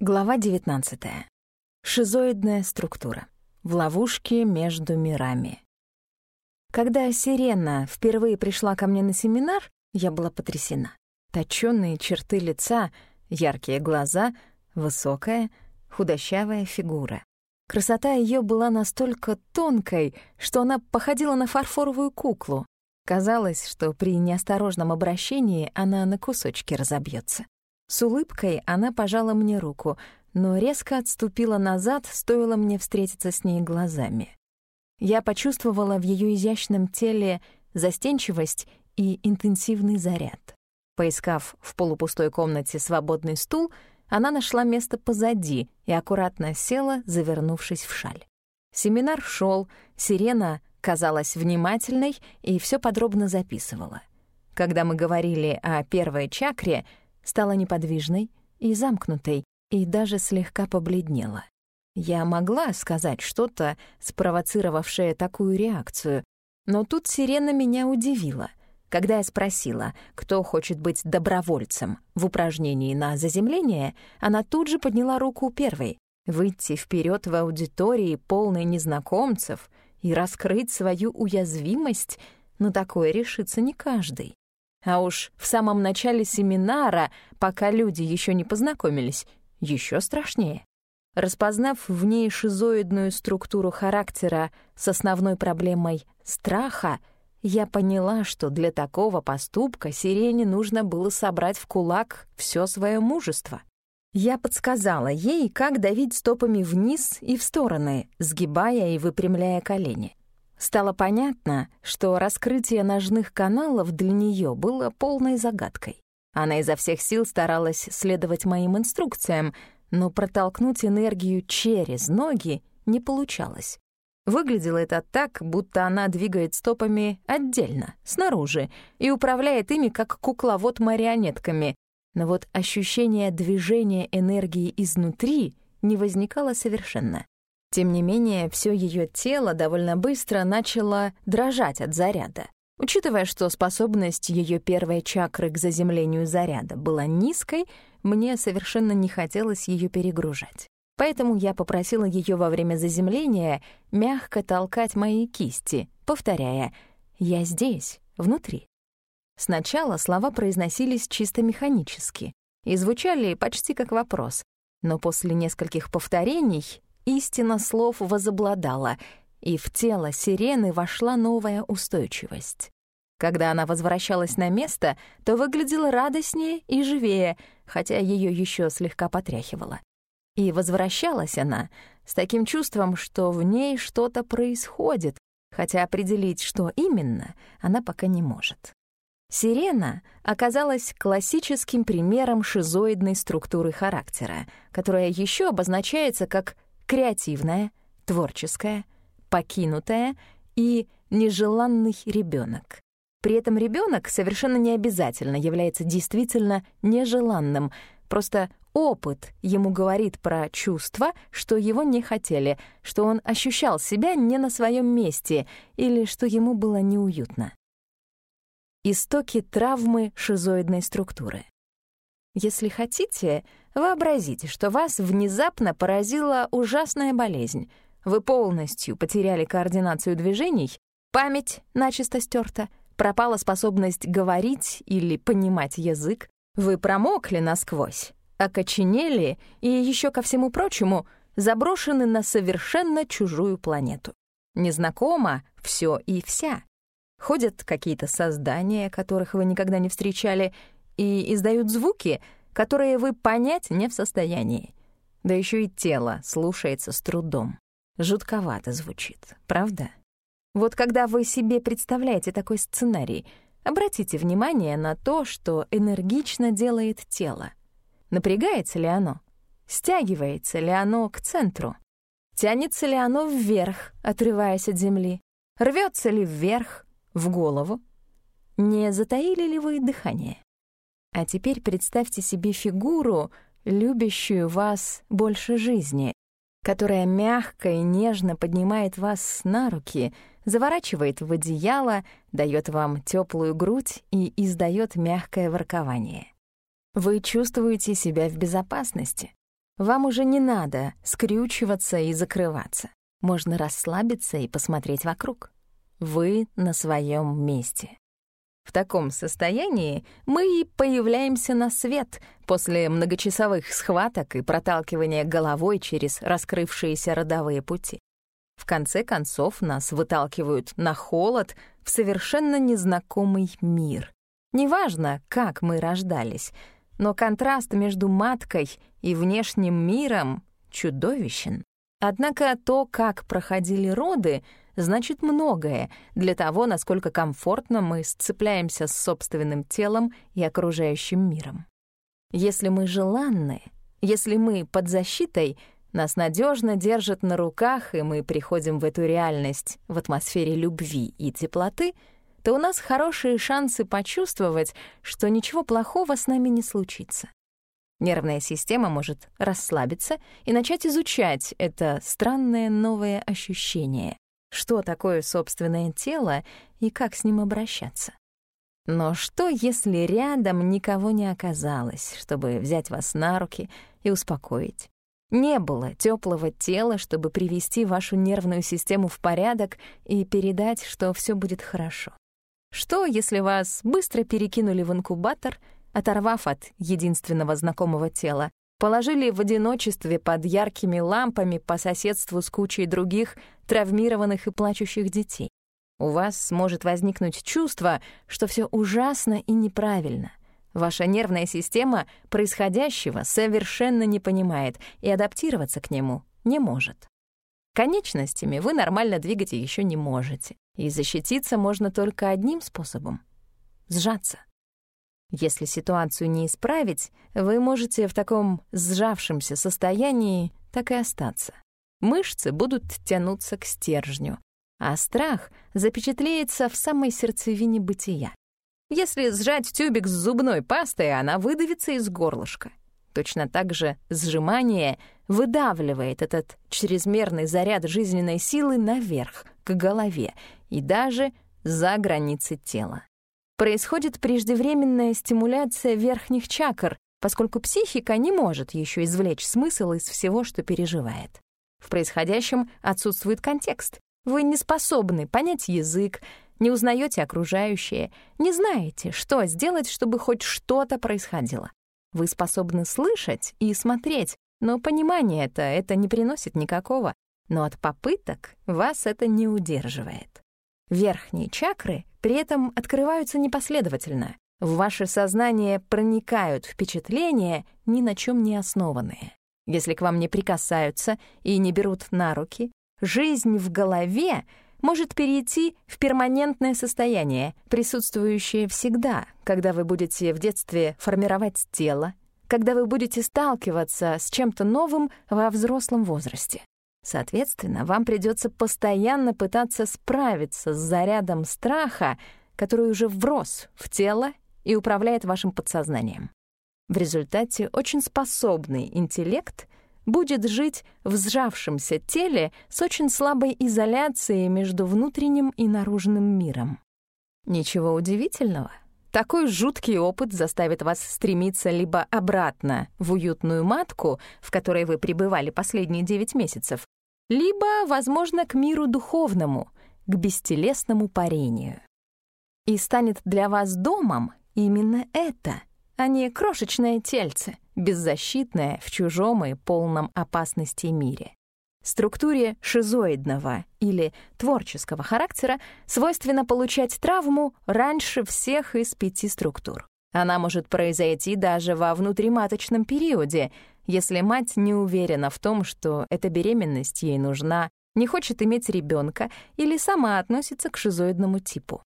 Глава 19. Шизоидная структура. В ловушке между мирами. Когда Сирена впервые пришла ко мне на семинар, я была потрясена. Точёные черты лица, яркие глаза, высокая, худощавая фигура. Красота её была настолько тонкой, что она походила на фарфоровую куклу. Казалось, что при неосторожном обращении она на кусочки разобьётся. С улыбкой она пожала мне руку, но резко отступила назад, стоило мне встретиться с ней глазами. Я почувствовала в ее изящном теле застенчивость и интенсивный заряд. Поискав в полупустой комнате свободный стул, она нашла место позади и аккуратно села, завернувшись в шаль. Семинар шел, сирена казалась внимательной и все подробно записывала. Когда мы говорили о первой чакре — стала неподвижной и замкнутой, и даже слегка побледнела. Я могла сказать что-то, спровоцировавшее такую реакцию, но тут сирена меня удивила. Когда я спросила, кто хочет быть добровольцем в упражнении на заземление, она тут же подняла руку первой. Выйти вперед в аудитории, полной незнакомцев, и раскрыть свою уязвимость, на такое решится не каждый. А уж в самом начале семинара, пока люди еще не познакомились, еще страшнее. Распознав в ней шизоидную структуру характера с основной проблемой страха, я поняла, что для такого поступка Сирене нужно было собрать в кулак все свое мужество. Я подсказала ей, как давить стопами вниз и в стороны, сгибая и выпрямляя колени. Стало понятно, что раскрытие ножных каналов для нее было полной загадкой. Она изо всех сил старалась следовать моим инструкциям, но протолкнуть энергию через ноги не получалось. Выглядело это так, будто она двигает стопами отдельно, снаружи, и управляет ими как кукловод марионетками. Но вот ощущение движения энергии изнутри не возникало совершенно. Тем не менее, все ее тело довольно быстро начало дрожать от заряда. Учитывая, что способность ее первой чакры к заземлению заряда была низкой, мне совершенно не хотелось ее перегружать. Поэтому я попросила ее во время заземления мягко толкать мои кисти, повторяя «Я здесь, внутри». Сначала слова произносились чисто механически и звучали почти как вопрос, но после нескольких повторений истина слов возобладала, и в тело сирены вошла новая устойчивость. Когда она возвращалась на место, то выглядела радостнее и живее, хотя ее еще слегка потряхивало. И возвращалась она с таким чувством, что в ней что-то происходит, хотя определить, что именно, она пока не может. Сирена оказалась классическим примером шизоидной структуры характера, которая еще обозначается как креативная, творческая, покинутая и нежеланный ребенок. При этом ребенок совершенно не обязательно является действительно нежеланным, просто опыт ему говорит про чувства, что его не хотели, что он ощущал себя не на своем месте или что ему было неуютно. Истоки травмы шизоидной структуры. Если хотите, вообразите, что вас внезапно поразила ужасная болезнь. Вы полностью потеряли координацию движений, память начисто стерта, пропала способность говорить или понимать язык, вы промокли насквозь, окоченели и еще ко всему прочему заброшены на совершенно чужую планету. Незнакомо все и вся. Ходят какие-то создания, которых вы никогда не встречали, и издают звуки, которые вы понять не в состоянии. Да еще и тело слушается с трудом. Жутковато звучит, правда? Вот когда вы себе представляете такой сценарий, обратите внимание на то, что энергично делает тело. Напрягается ли оно? Стягивается ли оно к центру? Тянется ли оно вверх, отрываясь от земли? Рвется ли вверх, в голову? Не затаили ли вы дыхание? А теперь представьте себе фигуру, любящую вас больше жизни, которая мягко и нежно поднимает вас на руки, заворачивает в одеяло, дает вам теплую грудь и издает мягкое воркование. Вы чувствуете себя в безопасности. Вам уже не надо скрючиваться и закрываться. Можно расслабиться и посмотреть вокруг. Вы на своем месте. В таком состоянии мы и появляемся на свет после многочасовых схваток и проталкивания головой через раскрывшиеся родовые пути. В конце концов нас выталкивают на холод в совершенно незнакомый мир. Неважно, как мы рождались, но контраст между маткой и внешним миром чудовищен. Однако то, как проходили роды, значит многое для того, насколько комфортно мы сцепляемся с собственным телом и окружающим миром. Если мы желанны, если мы под защитой, нас надежно держат на руках, и мы приходим в эту реальность в атмосфере любви и теплоты, то у нас хорошие шансы почувствовать, что ничего плохого с нами не случится. Нервная система может расслабиться и начать изучать это странное новое ощущение, что такое собственное тело и как с ним обращаться. Но что, если рядом никого не оказалось, чтобы взять вас на руки и успокоить? Не было теплого тела, чтобы привести вашу нервную систему в порядок и передать, что все будет хорошо. Что, если вас быстро перекинули в инкубатор, оторвав от единственного знакомого тела, положили в одиночестве под яркими лампами по соседству с кучей других травмированных и плачущих детей? У вас может возникнуть чувство, что все ужасно и неправильно. Ваша нервная система происходящего совершенно не понимает и адаптироваться к нему не может. Конечностями вы нормально двигать еще не можете, и защититься можно только одним способом — сжаться. Если ситуацию не исправить, вы можете в таком сжавшемся состоянии так и остаться. Мышцы будут тянуться к стержню, а страх запечатлеется в самой сердцевине бытия. Если сжать тюбик с зубной пастой, она выдавится из горлышка. Точно так же сжимание выдавливает этот чрезмерный заряд жизненной силы наверх, к голове и даже за границы тела. Происходит преждевременная стимуляция верхних чакр, поскольку психика не может еще извлечь смысл из всего, что переживает. В происходящем отсутствует контекст. Вы не способны понять язык, не узнаете окружающее, не знаете, что сделать, чтобы хоть что-то происходило. Вы способны слышать и смотреть, но понимание это это не приносит никакого, но от попыток вас это не удерживает. Верхние чакры при этом открываются непоследовательно. В ваше сознание проникают впечатления, ни на чем не основанные. Если к вам не прикасаются и не берут на руки, жизнь в голове может перейти в перманентное состояние, присутствующее всегда, когда вы будете в детстве формировать тело, когда вы будете сталкиваться с чем-то новым во взрослом возрасте. Соответственно, вам придется постоянно пытаться справиться с зарядом страха, который уже врос в тело и управляет вашим подсознанием. В результате очень способный интеллект будет жить в сжавшемся теле с очень слабой изоляцией между внутренним и наружным миром. Ничего удивительного. Такой жуткий опыт заставит вас стремиться либо обратно в уютную матку, в которой вы пребывали последние 9 месяцев, либо, возможно, к миру духовному, к бестелесному парению. И станет для вас домом именно это, а не крошечное тельце — беззащитная в чужом и полном опасности мире. Структуре шизоидного или творческого характера свойственно получать травму раньше всех из пяти структур. Она может произойти даже во внутриматочном периоде, если мать не уверена в том, что эта беременность ей нужна, не хочет иметь ребенка или сама относится к шизоидному типу.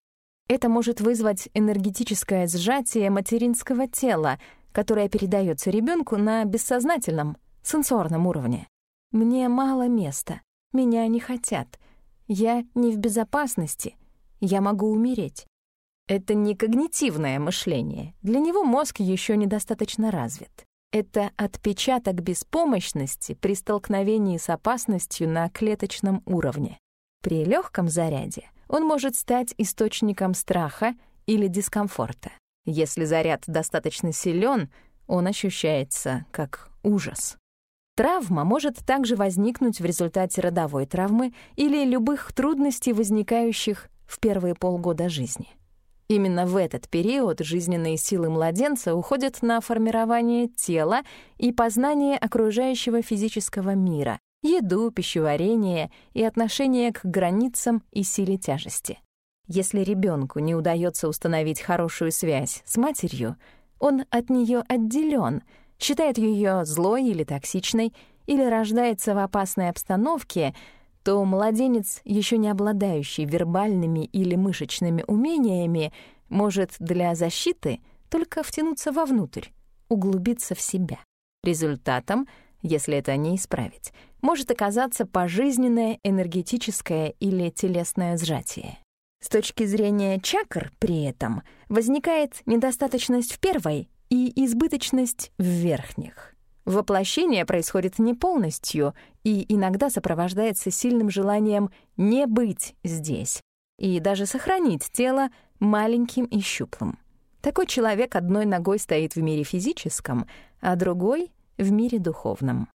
Это может вызвать энергетическое сжатие материнского тела, которая передается ребенку на бессознательном, сенсорном уровне. Мне мало места, меня не хотят, я не в безопасности, я могу умереть. Это не когнитивное мышление, для него мозг еще недостаточно развит. Это отпечаток беспомощности при столкновении с опасностью на клеточном уровне. При легком заряде он может стать источником страха или дискомфорта. Если заряд достаточно силен, он ощущается как ужас. Травма может также возникнуть в результате родовой травмы или любых трудностей, возникающих в первые полгода жизни. Именно в этот период жизненные силы младенца уходят на формирование тела и познание окружающего физического мира, еду, пищеварение и отношение к границам и силе тяжести. Если ребенку не удается установить хорошую связь с матерью, он от нее отделен, считает ее злой или токсичной, или рождается в опасной обстановке — то младенец, еще не обладающий вербальными или мышечными умениями, может для защиты только втянуться вовнутрь, углубиться в себя. Результатом, если это не исправить, может оказаться пожизненное энергетическое или телесное сжатие. С точки зрения чакр при этом возникает недостаточность в первой и избыточность в верхних. Воплощение происходит не полностью и иногда сопровождается сильным желанием не быть здесь и даже сохранить тело маленьким и щуплым. Такой человек одной ногой стоит в мире физическом, а другой — в мире духовном.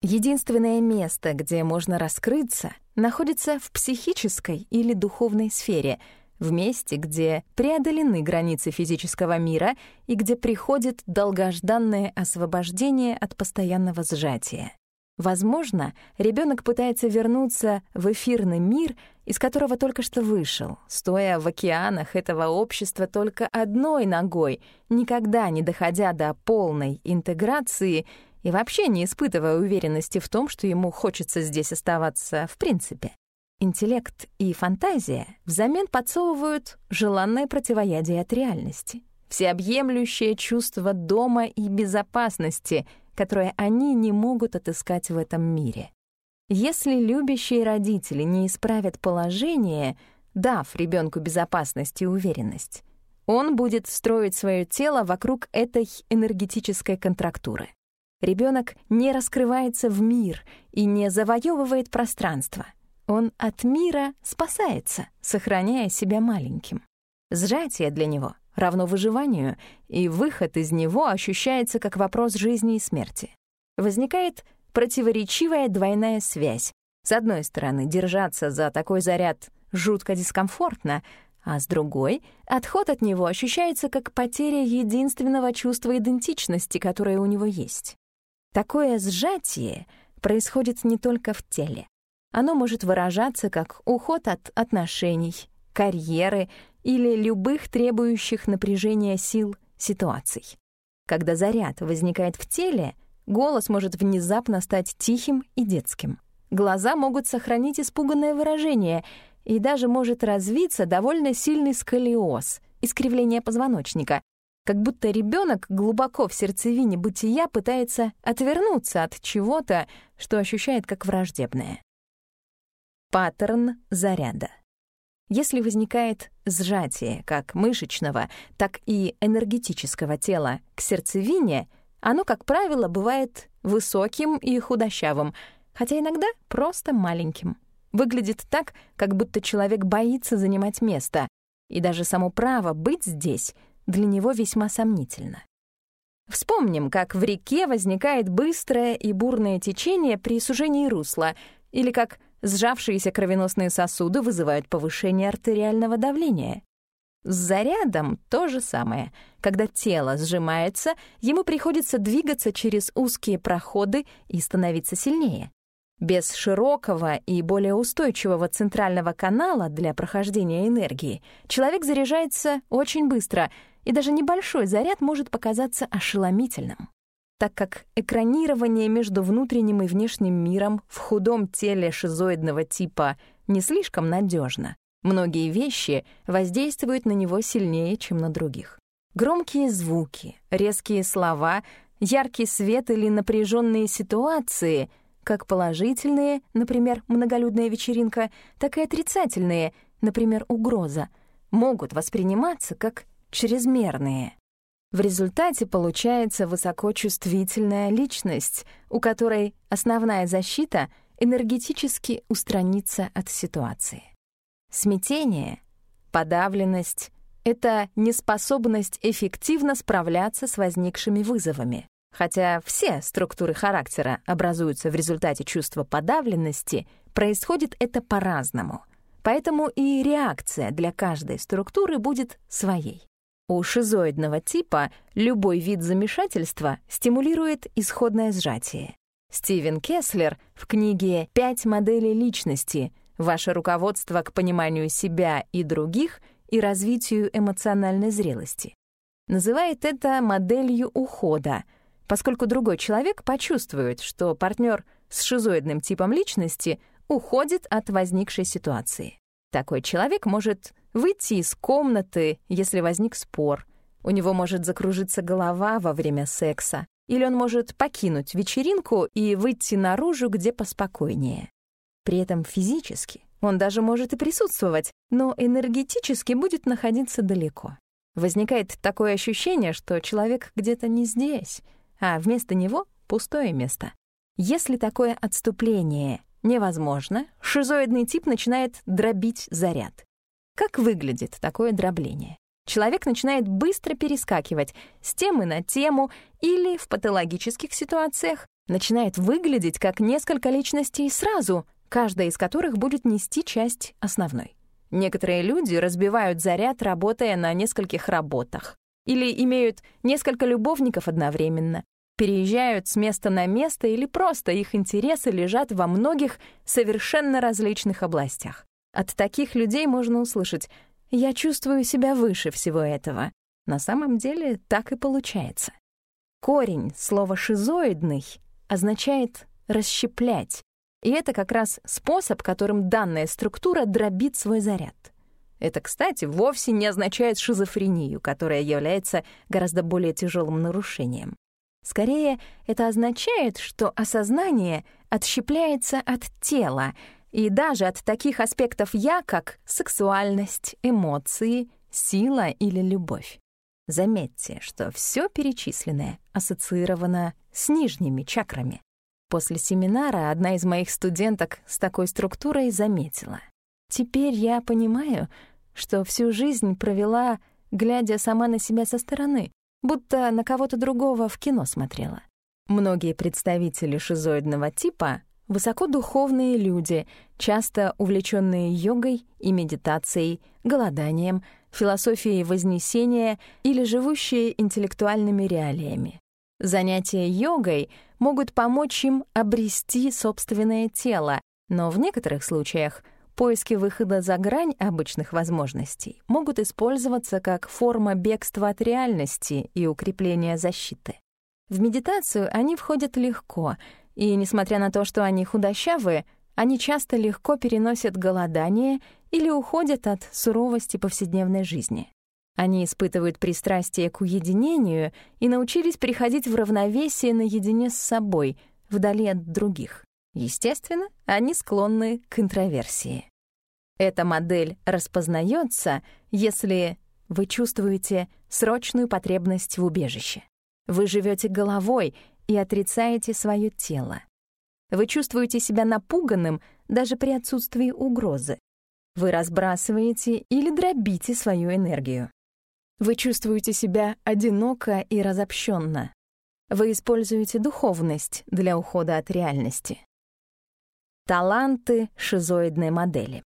Единственное место, где можно раскрыться, находится в психической или духовной сфере — в месте, где преодолены границы физического мира и где приходит долгожданное освобождение от постоянного сжатия. Возможно, ребенок пытается вернуться в эфирный мир, из которого только что вышел, стоя в океанах этого общества только одной ногой, никогда не доходя до полной интеграции и вообще не испытывая уверенности в том, что ему хочется здесь оставаться в принципе. Интеллект и фантазия взамен подсовывают желанное противоядие от реальности, всеобъемлющее чувство дома и безопасности, которое они не могут отыскать в этом мире. Если любящие родители не исправят положение, дав ребенку безопасность и уверенность, он будет строить свое тело вокруг этой энергетической контрактуры. Ребенок не раскрывается в мир и не завоевывает пространство — он от мира спасается, сохраняя себя маленьким. Сжатие для него равно выживанию, и выход из него ощущается как вопрос жизни и смерти. Возникает противоречивая двойная связь. С одной стороны, держаться за такой заряд жутко дискомфортно, а с другой — отход от него ощущается как потеря единственного чувства идентичности, которое у него есть. Такое сжатие происходит не только в теле. Оно может выражаться как уход от отношений, карьеры или любых требующих напряжения сил ситуаций. Когда заряд возникает в теле, голос может внезапно стать тихим и детским. Глаза могут сохранить испуганное выражение, и даже может развиться довольно сильный сколиоз, искривление позвоночника, как будто ребенок глубоко в сердцевине бытия пытается отвернуться от чего-то, что ощущает как враждебное. Паттерн заряда. Если возникает сжатие как мышечного, так и энергетического тела к сердцевине, оно, как правило, бывает высоким и худощавым, хотя иногда просто маленьким. Выглядит так, как будто человек боится занимать место, и даже само право быть здесь для него весьма сомнительно. Вспомним, как в реке возникает быстрое и бурное течение при сужении русла, или как Сжавшиеся кровеносные сосуды вызывают повышение артериального давления. С зарядом то же самое. Когда тело сжимается, ему приходится двигаться через узкие проходы и становиться сильнее. Без широкого и более устойчивого центрального канала для прохождения энергии человек заряжается очень быстро, и даже небольшой заряд может показаться ошеломительным так как экранирование между внутренним и внешним миром в худом теле шизоидного типа не слишком надежно. Многие вещи воздействуют на него сильнее, чем на других. Громкие звуки, резкие слова, яркий свет или напряженные ситуации, как положительные, например, многолюдная вечеринка, так и отрицательные, например, угроза, могут восприниматься как чрезмерные. В результате получается высокочувствительная личность, у которой основная защита энергетически устраниться от ситуации. Смятение, подавленность — это неспособность эффективно справляться с возникшими вызовами. Хотя все структуры характера образуются в результате чувства подавленности, происходит это по-разному. Поэтому и реакция для каждой структуры будет своей. У шизоидного типа любой вид замешательства стимулирует исходное сжатие. Стивен Кеслер в книге «Пять моделей личности. Ваше руководство к пониманию себя и других и развитию эмоциональной зрелости» называет это моделью ухода, поскольку другой человек почувствует, что партнер с шизоидным типом личности уходит от возникшей ситуации. Такой человек может выйти из комнаты, если возник спор. У него может закружиться голова во время секса. Или он может покинуть вечеринку и выйти наружу, где поспокойнее. При этом физически он даже может и присутствовать, но энергетически будет находиться далеко. Возникает такое ощущение, что человек где-то не здесь, а вместо него пустое место. Если такое отступление невозможно, шизоидный тип начинает дробить заряд. Как выглядит такое дробление? Человек начинает быстро перескакивать с темы на тему или в патологических ситуациях начинает выглядеть как несколько личностей сразу, каждая из которых будет нести часть основной. Некоторые люди разбивают заряд, работая на нескольких работах, или имеют несколько любовников одновременно, переезжают с места на место или просто их интересы лежат во многих совершенно различных областях. От таких людей можно услышать «я чувствую себя выше всего этого». На самом деле так и получается. Корень слова «шизоидный» означает «расщеплять», и это как раз способ, которым данная структура дробит свой заряд. Это, кстати, вовсе не означает шизофрению, которая является гораздо более тяжелым нарушением. Скорее, это означает, что осознание отщепляется от тела и даже от таких аспектов «я», как сексуальность, эмоции, сила или любовь. Заметьте, что все перечисленное ассоциировано с нижними чакрами. После семинара одна из моих студенток с такой структурой заметила. «Теперь я понимаю, что всю жизнь провела, глядя сама на себя со стороны, будто на кого-то другого в кино смотрела». Многие представители шизоидного типа Высокодуховные люди, часто увлеченные йогой и медитацией, голоданием, философией вознесения или живущие интеллектуальными реалиями. Занятия йогой могут помочь им обрести собственное тело, но в некоторых случаях поиски выхода за грань обычных возможностей могут использоваться как форма бегства от реальности и укрепления защиты. В медитацию они входят легко — и, несмотря на то, что они худощавые, они часто легко переносят голодание или уходят от суровости повседневной жизни. Они испытывают пристрастие к уединению и научились приходить в равновесие наедине с собой, вдали от других. Естественно, они склонны к интроверсии. Эта модель распознается, если вы чувствуете срочную потребность в убежище. Вы живете головой и отрицаете свое тело. Вы чувствуете себя напуганным даже при отсутствии угрозы. Вы разбрасываете или дробите свою энергию. Вы чувствуете себя одиноко и разобщенно. Вы используете духовность для ухода от реальности. Таланты шизоидной модели.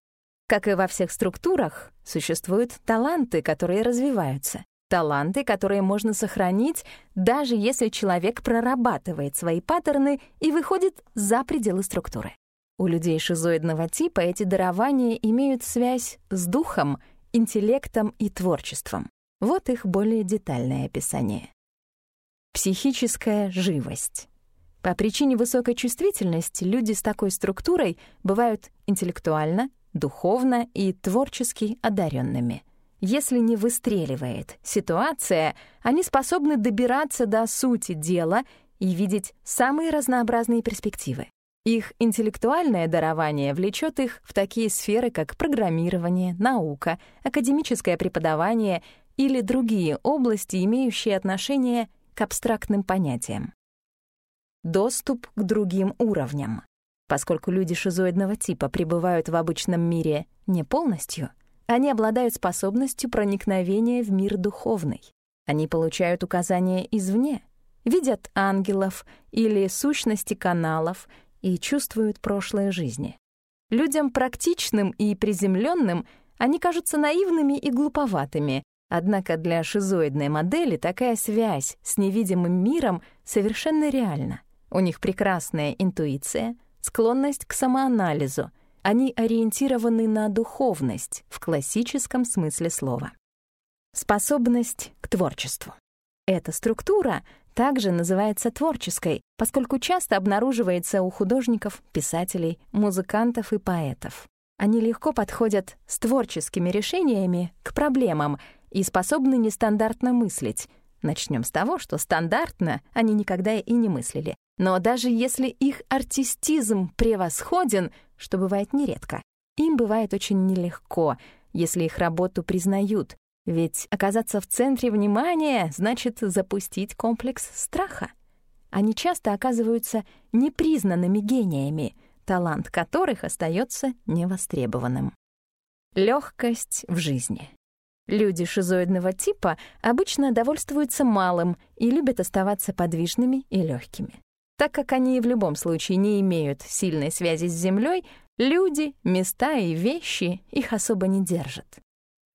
Как и во всех структурах, существуют таланты, которые развиваются. Таланты, которые можно сохранить, даже если человек прорабатывает свои паттерны и выходит за пределы структуры. У людей шизоидного типа эти дарования имеют связь с духом, интеллектом и творчеством. Вот их более детальное описание. Психическая живость. По причине высокой чувствительности люди с такой структурой бывают интеллектуально, духовно и творчески одаренными. Если не выстреливает ситуация, они способны добираться до сути дела и видеть самые разнообразные перспективы. Их интеллектуальное дарование влечет их в такие сферы, как программирование, наука, академическое преподавание или другие области, имеющие отношение к абстрактным понятиям. Доступ к другим уровням. Поскольку люди шизоидного типа пребывают в обычном мире не полностью, они обладают способностью проникновения в мир духовный. Они получают указания извне, видят ангелов или сущности каналов и чувствуют прошлые жизни. Людям практичным и приземленным они кажутся наивными и глуповатыми, однако для шизоидной модели такая связь с невидимым миром совершенно реальна. У них прекрасная интуиция, склонность к самоанализу, они ориентированы на духовность в классическом смысле слова. Способность к творчеству. Эта структура также называется творческой, поскольку часто обнаруживается у художников, писателей, музыкантов и поэтов. Они легко подходят с творческими решениями к проблемам и способны нестандартно мыслить. Начнем с того, что стандартно они никогда и не мыслили. Но даже если их артистизм превосходен, что бывает нередко, им бывает очень нелегко, если их работу признают, ведь оказаться в центре внимания значит запустить комплекс страха. Они часто оказываются непризнанными гениями, талант которых остается невостребованным. Легкость в жизни. Люди шизоидного типа обычно довольствуются малым и любят оставаться подвижными и легкими. Так как они в любом случае не имеют сильной связи с Землей, люди, места и вещи их особо не держат.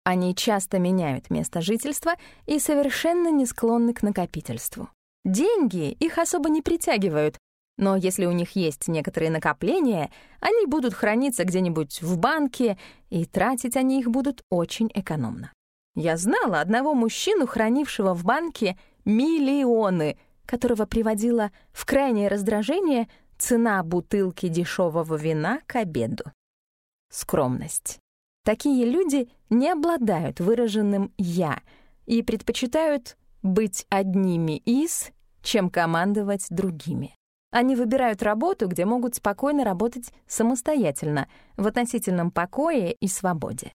Они часто меняют место жительства и совершенно не склонны к накопительству. Деньги их особо не притягивают, но если у них есть некоторые накопления, они будут храниться где-нибудь в банке, и тратить они их будут очень экономно. Я знала одного мужчину, хранившего в банке миллионы, которого приводила в крайнее раздражение цена бутылки дешевого вина к обеду. Скромность. Такие люди не обладают выраженным «я» и предпочитают быть одними из, чем командовать другими. Они выбирают работу, где могут спокойно работать самостоятельно, в относительном покое и свободе.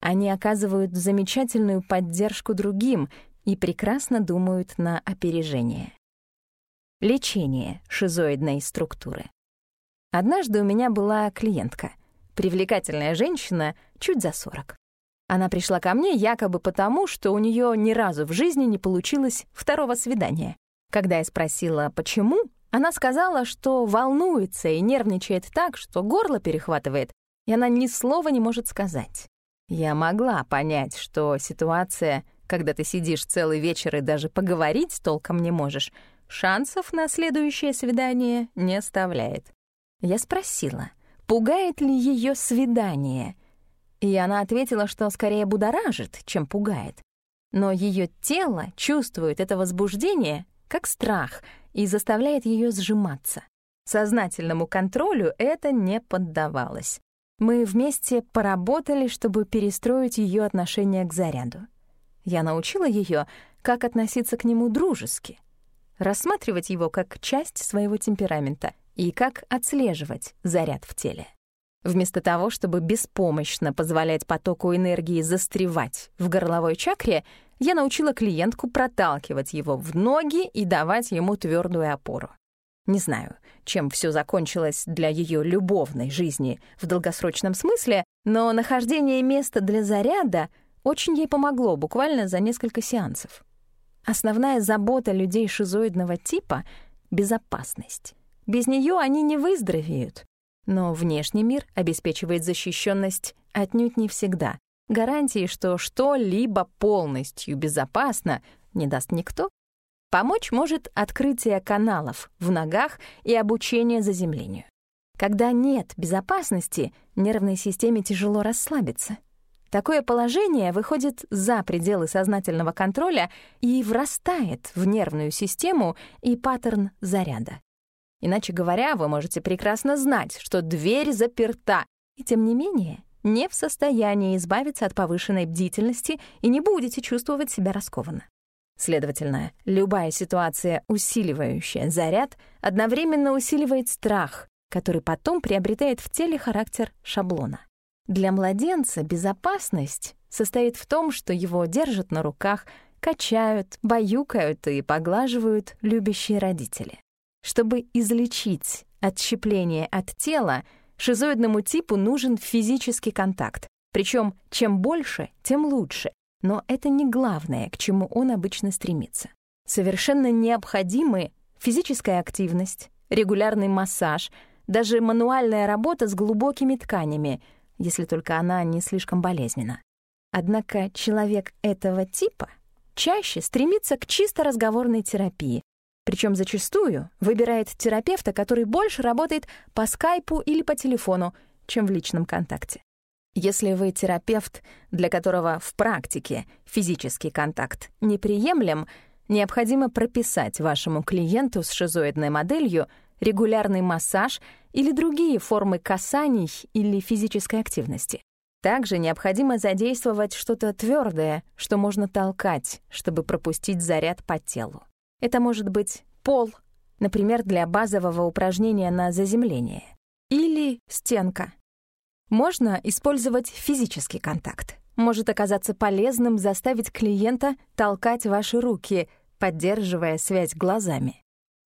Они оказывают замечательную поддержку другим и прекрасно думают на опережение. Лечение шизоидной структуры. Однажды у меня была клиентка привлекательная женщина, чуть за 40. Она пришла ко мне якобы потому, что у нее ни разу в жизни не получилось второго свидания. Когда я спросила, почему, она сказала, что волнуется и нервничает так, что горло перехватывает, и она ни слова не может сказать. Я могла понять, что ситуация, когда ты сидишь целый вечер и даже поговорить толком не можешь, шансов на следующее свидание не оставляет. Я спросила, пугает ли ее свидание. И она ответила, что скорее будоражит, чем пугает. Но ее тело чувствует это возбуждение как страх и заставляет ее сжиматься. Сознательному контролю это не поддавалось. Мы вместе поработали, чтобы перестроить ее отношение к заряду. Я научила ее, как относиться к нему дружески, рассматривать его как часть своего темперамента и как отслеживать заряд в теле. Вместо того, чтобы беспомощно позволять потоку энергии застревать в горловой чакре, я научила клиентку проталкивать его в ноги и давать ему твердую опору. Не знаю, чем все закончилось для ее любовной жизни в долгосрочном смысле, но нахождение места для заряда очень ей помогло буквально за несколько сеансов. Основная забота людей шизоидного типа — безопасность. Без нее они не выздоровеют. Но внешний мир обеспечивает защищенность отнюдь не всегда. Гарантии, что что-либо полностью безопасно, не даст никто. Помочь может открытие каналов в ногах и обучение заземлению. Когда нет безопасности, нервной системе тяжело расслабиться. Такое положение выходит за пределы сознательного контроля и врастает в нервную систему и паттерн заряда. Иначе говоря, вы можете прекрасно знать, что дверь заперта, и тем не менее не в состоянии избавиться от повышенной бдительности и не будете чувствовать себя раскованно. Следовательно, любая ситуация, усиливающая заряд, одновременно усиливает страх, который потом приобретает в теле характер шаблона. Для младенца безопасность состоит в том, что его держат на руках, качают, баюкают и поглаживают любящие родители. Чтобы излечить отщепление от тела, шизоидному типу нужен физический контакт. Причем чем больше, тем лучше. Но это не главное, к чему он обычно стремится. совершенно необходимы физическая активность, регулярный массаж, даже мануальная работа с глубокими тканями, если только она не слишком болезненна. Однако человек этого типа чаще стремится к чисто разговорной терапии, причем зачастую выбирает терапевта, который больше работает по скайпу или по телефону, чем в личном контакте. Если вы терапевт, для которого в практике физический контакт неприемлем, необходимо прописать вашему клиенту с шизоидной моделью регулярный массаж или другие формы касаний или физической активности. Также необходимо задействовать что-то твердое, что можно толкать, чтобы пропустить заряд по телу. Это может быть пол, например, для базового упражнения на заземление, или стенка. Можно использовать физический контакт. Может оказаться полезным заставить клиента толкать ваши руки, поддерживая связь глазами.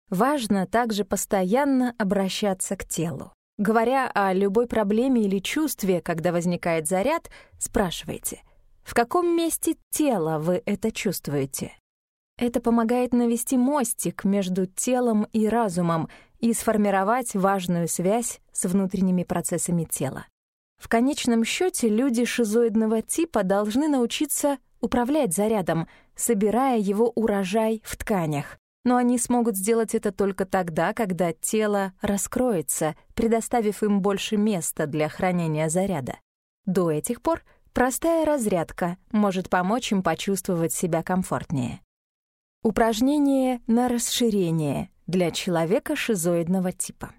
Важно также постоянно обращаться к телу. Говоря о любой проблеме или чувстве, когда возникает заряд, спрашивайте, в каком месте тела вы это чувствуете? Это помогает навести мостик между телом и разумом и сформировать важную связь с внутренними процессами тела. В конечном счете люди шизоидного типа должны научиться управлять зарядом, собирая его урожай в тканях, но они смогут сделать это только тогда, когда тело раскроется, предоставив им больше места для хранения заряда. До этих пор простая разрядка может помочь им почувствовать себя комфортнее. Упражнение на расширение для человека шизоидного типа.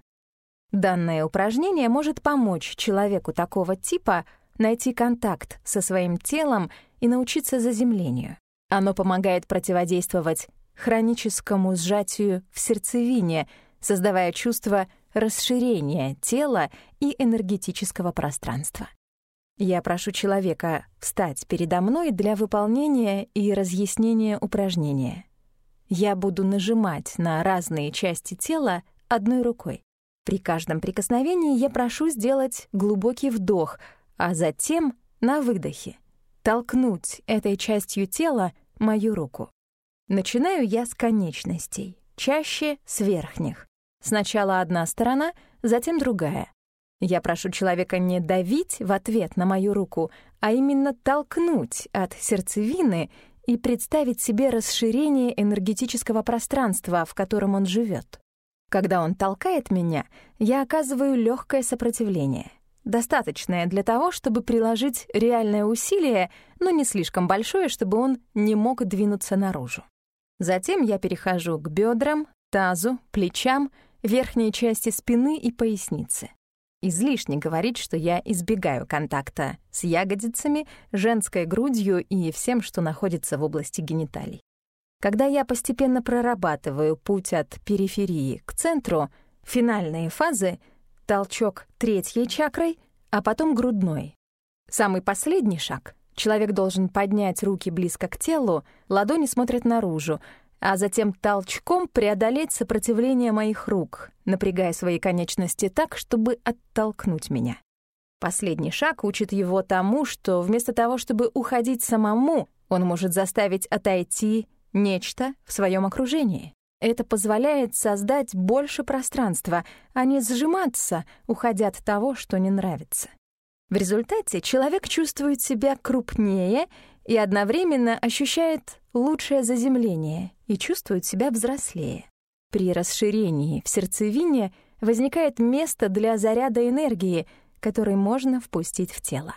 Данное упражнение может помочь человеку такого типа найти контакт со своим телом и научиться заземлению. Оно помогает противодействовать хроническому сжатию в сердцевине, создавая чувство расширения тела и энергетического пространства. Я прошу человека встать передо мной для выполнения и разъяснения упражнения. Я буду нажимать на разные части тела одной рукой. При каждом прикосновении я прошу сделать глубокий вдох, а затем на выдохе толкнуть этой частью тела мою руку. Начинаю я с конечностей, чаще с верхних. Сначала одна сторона, затем другая. Я прошу человека не давить в ответ на мою руку, а именно толкнуть от сердцевины и представить себе расширение энергетического пространства, в котором он живет. Когда он толкает меня, я оказываю легкое сопротивление, достаточное для того, чтобы приложить реальное усилие, но не слишком большое, чтобы он не мог двинуться наружу. Затем я перехожу к бедрам, тазу, плечам, верхней части спины и поясницы. Излишне говорить, что я избегаю контакта с ягодицами, женской грудью и всем, что находится в области гениталий. Когда я постепенно прорабатываю путь от периферии к центру, финальные фазы — толчок третьей чакрой, а потом грудной. Самый последний шаг Человек должен поднять руки близко к телу, ладони смотрят наружу, а затем толчком преодолеть сопротивление моих рук, напрягая свои конечности так, чтобы оттолкнуть меня. Последний шаг учит его тому, что вместо того, чтобы уходить самому, он может заставить отойти нечто в своем окружении. Это позволяет создать больше пространства, а не сжиматься, уходя от того, что не нравится. В результате человек чувствует себя крупнее и одновременно ощущает лучшее заземление и чувствует себя взрослее. При расширении в сердцевине возникает место для заряда энергии, который можно впустить в тело.